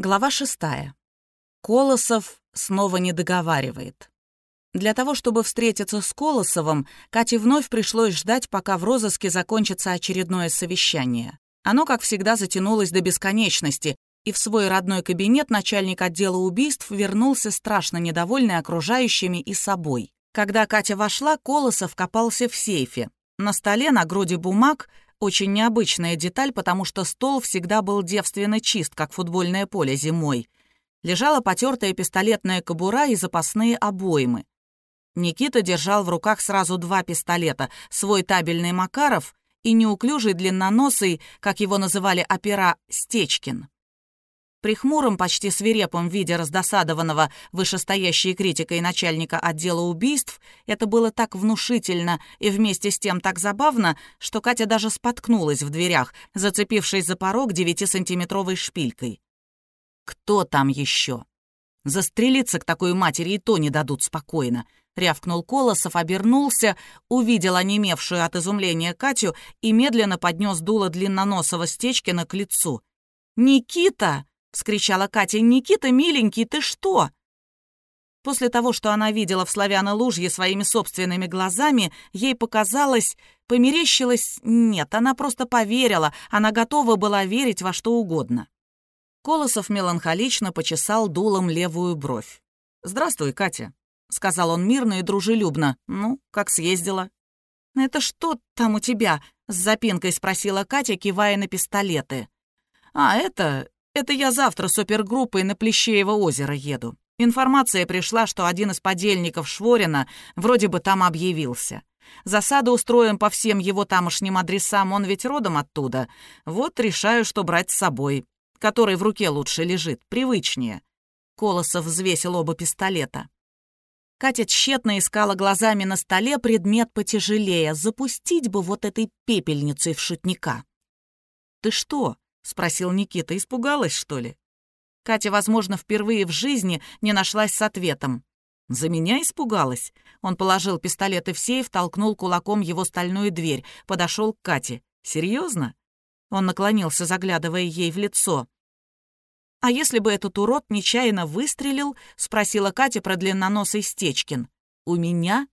Глава шестая. Колосов снова не договаривает. Для того, чтобы встретиться с Колосовым, Кате вновь пришлось ждать, пока в розыске закончится очередное совещание. Оно, как всегда, затянулось до бесконечности, и в свой родной кабинет начальник отдела убийств вернулся страшно недовольный окружающими и собой. Когда Катя вошла, Колосов копался в сейфе. На столе на груди бумаг очень необычная деталь, потому что стол всегда был девственно чист, как футбольное поле зимой. Лежала потертая пистолетная кобура и запасные обоймы. Никита держал в руках сразу два пистолета, свой табельный Макаров и неуклюжий длинноносый, как его называли опера, Стечкин. При хмуром, почти свирепом виде раздосадованного вышестоящей критикой начальника отдела убийств это было так внушительно и вместе с тем так забавно, что Катя даже споткнулась в дверях, зацепившись за порог девятисантиметровой шпилькой. «Кто там еще? Застрелиться к такой матери и то не дадут спокойно», — рявкнул Колосов, обернулся, увидел онемевшую от изумления Катю и медленно поднес дуло длинноносого Стечкина к лицу. «Никита!» — вскричала Катя. «Никита, миленький, ты что?» После того, что она видела в Славяно-Лужье своими собственными глазами, ей показалось, померещилось... Нет, она просто поверила, она готова была верить во что угодно. Колосов меланхолично почесал дулом левую бровь. «Здравствуй, Катя», — сказал он мирно и дружелюбно. «Ну, как съездила?» «Это что там у тебя?» — с запинкой спросила Катя, кивая на пистолеты. «А, это... Это я завтра с опергруппой на Плещеево озеро еду. Информация пришла, что один из подельников Шворина вроде бы там объявился. Засаду устроим по всем его тамошним адресам, он ведь родом оттуда. Вот решаю, что брать с собой. Который в руке лучше лежит, привычнее. Колосов взвесил оба пистолета. Катя тщетно искала глазами на столе предмет потяжелее. Запустить бы вот этой пепельницей в шутника. «Ты что?» — спросил Никита. «Испугалась, что ли?» Катя, возможно, впервые в жизни не нашлась с ответом. «За меня испугалась?» Он положил пистолет в сейф, толкнул кулаком его стальную дверь, подошел к Кате. «Серьезно?» Он наклонился, заглядывая ей в лицо. «А если бы этот урод нечаянно выстрелил?» — спросила Катя про длинноносый Стечкин. «У меня?»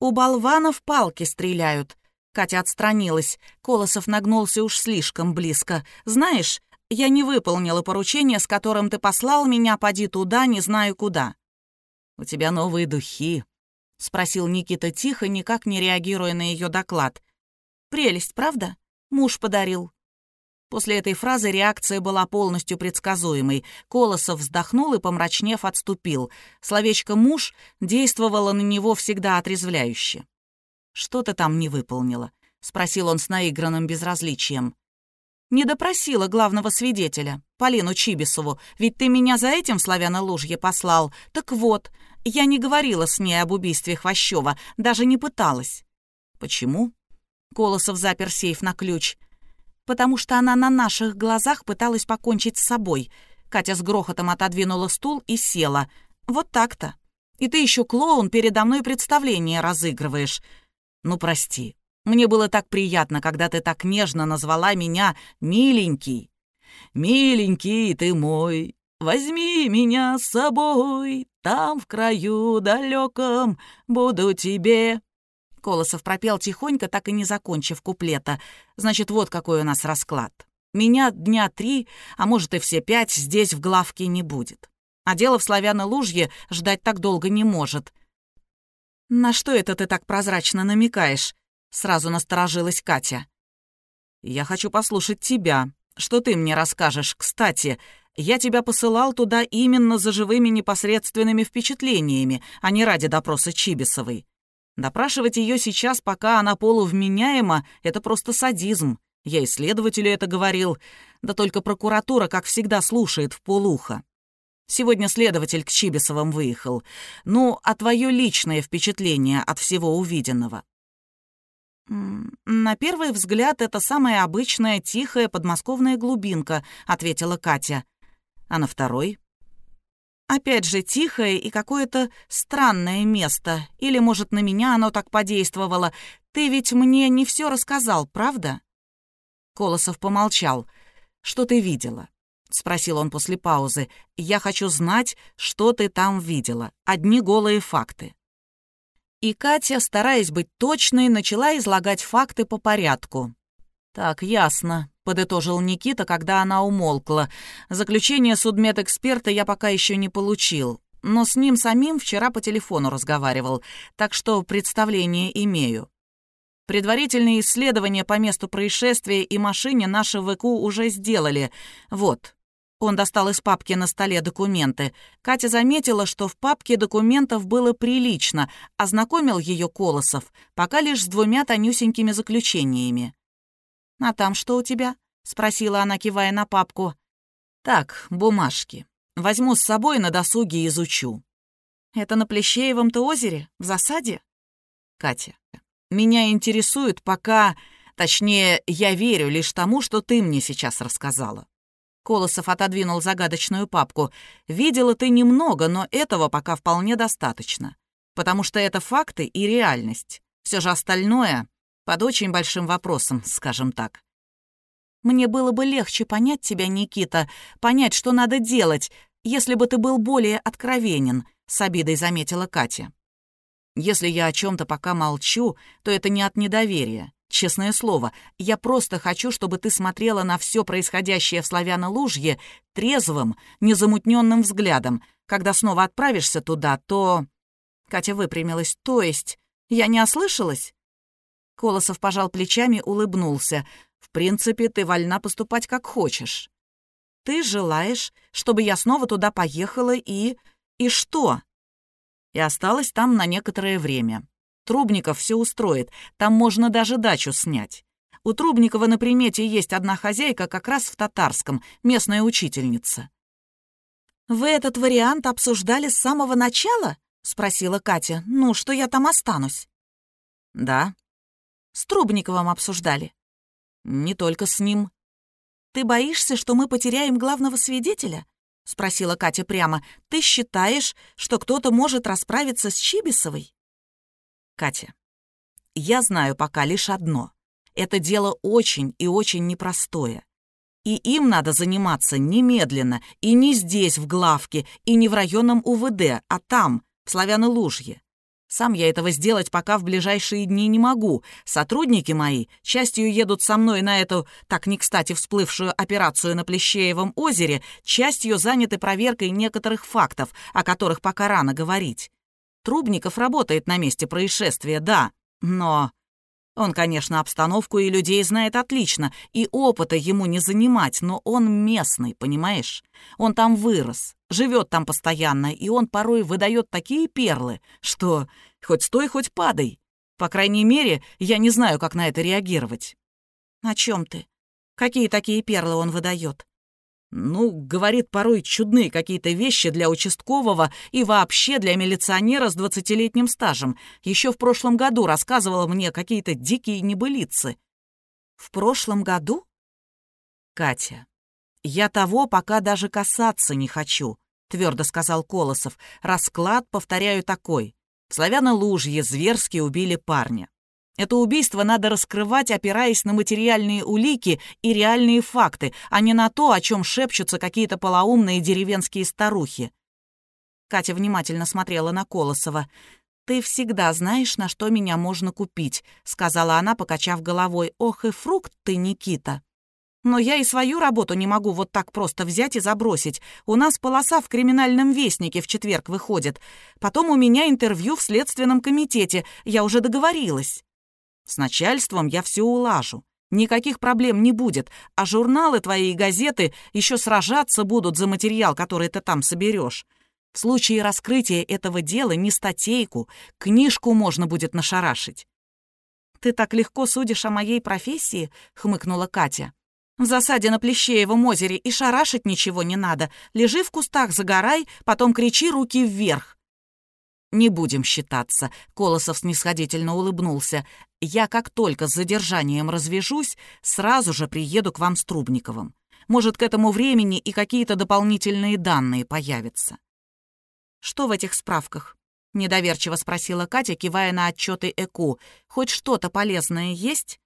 «У болванов палки стреляют», Катя отстранилась. Колосов нагнулся уж слишком близко. «Знаешь, я не выполнила поручение, с которым ты послал меня, поди туда, не знаю куда». «У тебя новые духи», — спросил Никита тихо, никак не реагируя на ее доклад. «Прелесть, правда? Муж подарил». После этой фразы реакция была полностью предсказуемой. Колосов вздохнул и, помрачнев, отступил. Словечко «муж» действовало на него всегда отрезвляюще. «Что ты там не выполнила?» — спросил он с наигранным безразличием. «Не допросила главного свидетеля, Полину Чибисову, ведь ты меня за этим в Славяно-Лужье послал. Так вот, я не говорила с ней об убийстве Хвощева, даже не пыталась». «Почему?» Колосов запер сейф на ключ. «Потому что она на наших глазах пыталась покончить с собой». Катя с грохотом отодвинула стул и села. «Вот так-то. И ты еще клоун передо мной представление разыгрываешь. Ну, прости. Мне было так приятно, когда ты так нежно назвала меня «миленький». «Миленький ты мой, возьми меня с собой, там в краю далеком буду тебе». Колосов пропел тихонько, так и не закончив куплета. Значит, вот какой у нас расклад. Меня дня три, а может и все пять, здесь в главке не будет. А дело в славяно-лужье ждать так долго не может. «На что это ты так прозрачно намекаешь?» — сразу насторожилась Катя. «Я хочу послушать тебя. Что ты мне расскажешь? Кстати, я тебя посылал туда именно за живыми непосредственными впечатлениями, а не ради допроса Чибисовой. Допрашивать ее сейчас, пока она полувменяема, это просто садизм. Я и следователю это говорил. Да только прокуратура, как всегда, слушает в полуха. Сегодня следователь к Чибисовым выехал. Ну, а твое личное впечатление от всего увиденного?» «На первый взгляд, это самая обычная тихая подмосковная глубинка», — ответила Катя. «А на второй?» «Опять же, тихое и какое-то странное место. Или, может, на меня оно так подействовало. Ты ведь мне не все рассказал, правда?» Колосов помолчал. «Что ты видела?» — спросил он после паузы. «Я хочу знать, что ты там видела. Одни голые факты». И Катя, стараясь быть точной, начала излагать факты по порядку. «Так, ясно», — подытожил Никита, когда она умолкла. «Заключение судмедэксперта я пока еще не получил, но с ним самим вчера по телефону разговаривал, так что представление имею. Предварительные исследования по месту происшествия и машине наши ВКУ уже сделали. Вот». Он достал из папки на столе документы. Катя заметила, что в папке документов было прилично, ознакомил ее Колосов, пока лишь с двумя тонюсенькими заключениями. «А там что у тебя?» — спросила она, кивая на папку. «Так, бумажки. Возьму с собой на досуге изучу». «Это на Плещеевом-то озере? В засаде?» «Катя, меня интересует пока... Точнее, я верю лишь тому, что ты мне сейчас рассказала». Колосов отодвинул загадочную папку. «Видела ты немного, но этого пока вполне достаточно. Потому что это факты и реальность. Все же остальное под очень большим вопросом, скажем так. Мне было бы легче понять тебя, Никита, понять, что надо делать, если бы ты был более откровенен, с обидой заметила Катя. Если я о чем-то пока молчу, то это не от недоверия. Честное слово, я просто хочу, чтобы ты смотрела на все происходящее в Славяно-Лужье трезвым, незамутненным взглядом. Когда снова отправишься туда, то... Катя выпрямилась. То есть, я не ослышалась? Колосов пожал плечами, улыбнулся. «В принципе, ты вольна поступать как хочешь. Ты желаешь, чтобы я снова туда поехала и... и что?» И осталась там на некоторое время. Трубников все устроит, там можно даже дачу снять. У Трубникова на примете есть одна хозяйка как раз в Татарском, местная учительница. «Вы этот вариант обсуждали с самого начала?» — спросила Катя. «Ну, что я там останусь?» «Да», с Трубниковым обсуждали?» «Не только с ним». «Ты боишься, что мы потеряем главного свидетеля?» — спросила Катя прямо. «Ты считаешь, что кто-то может расправиться с Чибисовой?» «Катя, я знаю пока лишь одно. Это дело очень и очень непростое. И им надо заниматься немедленно, и не здесь, в главке, и не в районном УВД, а там, в Славяно-Лужье. Сам я этого сделать пока в ближайшие дни не могу. Сотрудники мои частью едут со мной на эту, так не кстати всплывшую операцию на Плещеевом озере, частью заняты проверкой некоторых фактов, о которых пока рано говорить. Трубников работает на месте происшествия, да, но он, конечно, обстановку и людей знает отлично, и опыта ему не занимать, но он местный, понимаешь? Он там вырос, живет там постоянно, и он порой выдает такие перлы, что хоть стой, хоть падай. По крайней мере, я не знаю, как на это реагировать. О чем ты? Какие такие перлы он выдает? Ну, говорит порой чудные какие-то вещи для участкового и вообще для милиционера с двадцатилетним стажем. Еще в прошлом году рассказывала мне какие-то дикие небылицы. В прошлом году? Катя, я того пока даже касаться не хочу, твердо сказал Колосов. Расклад, повторяю, такой. В Славяно-Лужье зверски убили парня. Это убийство надо раскрывать, опираясь на материальные улики и реальные факты, а не на то, о чем шепчутся какие-то полоумные деревенские старухи. Катя внимательно смотрела на Колосова. «Ты всегда знаешь, на что меня можно купить», — сказала она, покачав головой. «Ох и фрукт ты, Никита!» «Но я и свою работу не могу вот так просто взять и забросить. У нас полоса в криминальном вестнике в четверг выходит. Потом у меня интервью в Следственном комитете. Я уже договорилась». С начальством я все улажу. Никаких проблем не будет, а журналы твои и газеты еще сражаться будут за материал, который ты там соберешь. В случае раскрытия этого дела не статейку, книжку можно будет нашарашить. «Ты так легко судишь о моей профессии?» — хмыкнула Катя. «В засаде на Плещеевом озере и шарашить ничего не надо. Лежи в кустах, загорай, потом кричи руки вверх. «Не будем считаться», — Колосов снисходительно улыбнулся. «Я как только с задержанием развяжусь, сразу же приеду к вам с Трубниковым. Может, к этому времени и какие-то дополнительные данные появятся». «Что в этих справках?» — недоверчиво спросила Катя, кивая на отчеты ЭКУ. «Хоть что-то полезное есть?»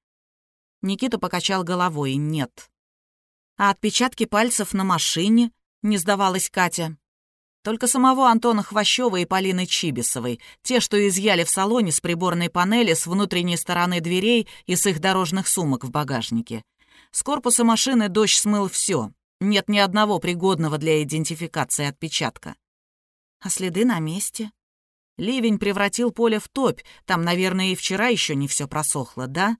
Никита покачал головой. «Нет». А отпечатки пальцев на машине, не сдавалась Катя. Только самого Антона Хвощева и Полины Чибисовой, те, что изъяли в салоне с приборной панели, с внутренней стороны дверей и с их дорожных сумок в багажнике. С корпуса машины дождь смыл все. Нет ни одного пригодного для идентификации отпечатка. А следы на месте? Ливень превратил поле в топь. Там, наверное, и вчера еще не все просохло, да?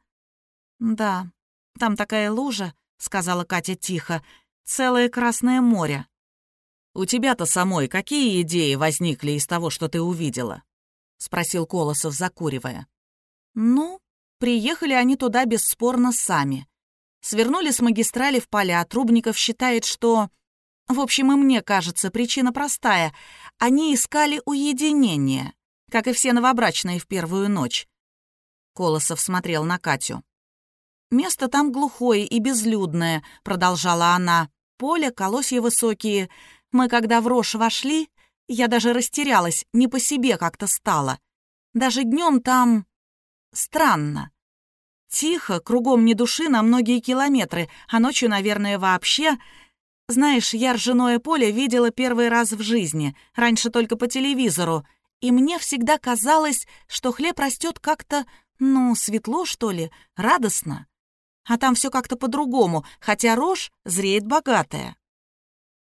Да, там такая лужа, сказала Катя тихо. Целое Красное море. «У тебя-то самой какие идеи возникли из того, что ты увидела?» — спросил Колосов, закуривая. «Ну, приехали они туда бесспорно сами. Свернули с магистрали в поля, Трубников считает, что... В общем, и мне кажется, причина простая. Они искали уединение, как и все новобрачные в первую ночь». Колосов смотрел на Катю. «Место там глухое и безлюдное», — продолжала она. «Поле, колосья высокие, мы, когда в рожь вошли, я даже растерялась, не по себе как-то стало. Даже днем там... странно. Тихо, кругом ни души на многие километры, а ночью, наверное, вообще... Знаешь, я ржаное поле видела первый раз в жизни, раньше только по телевизору, и мне всегда казалось, что хлеб растет как-то, ну, светло, что ли, радостно. А там все как-то по-другому, хотя рожь зреет богатая.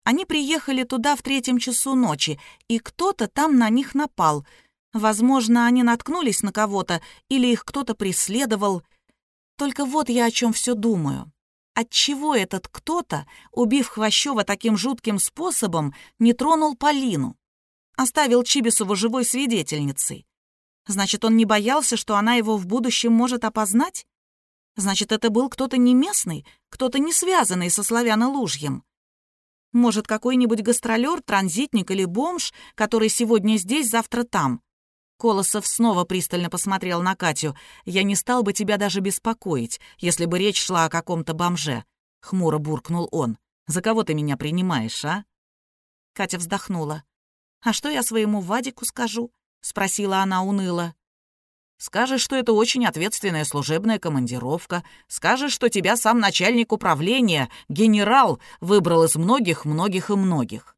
Они приехали туда в третьем часу ночи, и кто-то там на них напал. Возможно, они наткнулись на кого-то, или их кто-то преследовал. Только вот я о чем все думаю. Отчего этот кто-то, убив Хвощева таким жутким способом, не тронул Полину? Оставил Чибисову живой свидетельницей. Значит, он не боялся, что она его в будущем может опознать? Значит, это был кто-то не местный, кто-то не связанный со славяно-лужьем. Может, какой-нибудь гастролер, транзитник или бомж, который сегодня здесь, завтра там. Колосов снова пристально посмотрел на Катю. «Я не стал бы тебя даже беспокоить, если бы речь шла о каком-то бомже», — хмуро буркнул он. «За кого ты меня принимаешь, а?» Катя вздохнула. «А что я своему Вадику скажу?» — спросила она уныло. Скажешь, что это очень ответственная служебная командировка. Скажешь, что тебя сам начальник управления, генерал, выбрал из многих, многих и многих.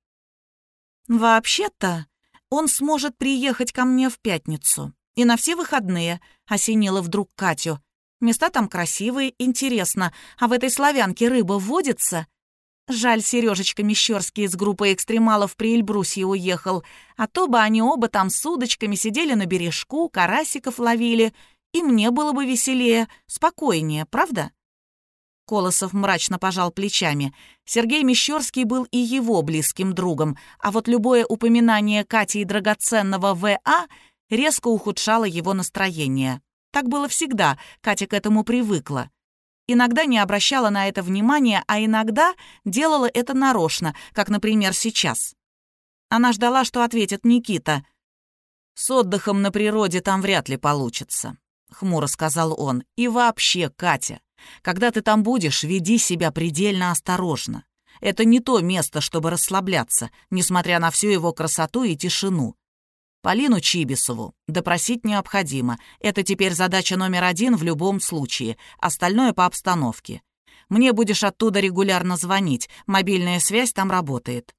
Вообще-то, он сможет приехать ко мне в пятницу. И на все выходные, осенила вдруг Катю. Места там красивые, интересно. А в этой славянке рыба водится? Жаль, Сережечка Мещерский из группы экстремалов при Эльбрусе уехал, а то бы они оба там с удочками сидели на бережку, карасиков ловили, и мне было бы веселее, спокойнее, правда?» Колосов мрачно пожал плечами. Сергей Мещерский был и его близким другом, а вот любое упоминание Кати и драгоценного В.А. резко ухудшало его настроение. Так было всегда, Катя к этому привыкла. Иногда не обращала на это внимания, а иногда делала это нарочно, как, например, сейчас. Она ждала, что ответит Никита. «С отдыхом на природе там вряд ли получится», — хмуро сказал он. «И вообще, Катя, когда ты там будешь, веди себя предельно осторожно. Это не то место, чтобы расслабляться, несмотря на всю его красоту и тишину. Полину Чибисову допросить необходимо. Это теперь задача номер один в любом случае. Остальное по обстановке. Мне будешь оттуда регулярно звонить. Мобильная связь там работает.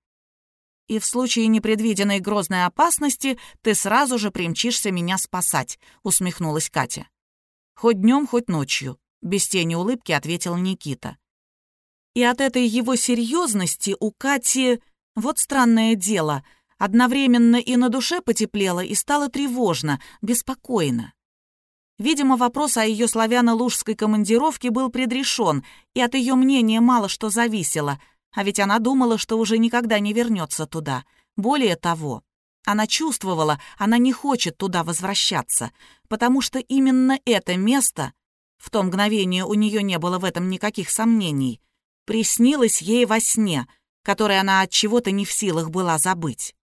И в случае непредвиденной грозной опасности ты сразу же примчишься меня спасать», — усмехнулась Катя. «Хоть днем, хоть ночью», — без тени улыбки ответил Никита. И от этой его серьезности у Кати... Вот странное дело — Одновременно и на душе потеплело, и стало тревожно, беспокойно. Видимо, вопрос о ее славяно-лужской командировке был предрешен, и от ее мнения мало что зависело, а ведь она думала, что уже никогда не вернется туда. Более того, она чувствовала, она не хочет туда возвращаться, потому что именно это место, в то мгновение у нее не было в этом никаких сомнений, приснилось ей во сне, который она от чего-то не в силах была забыть.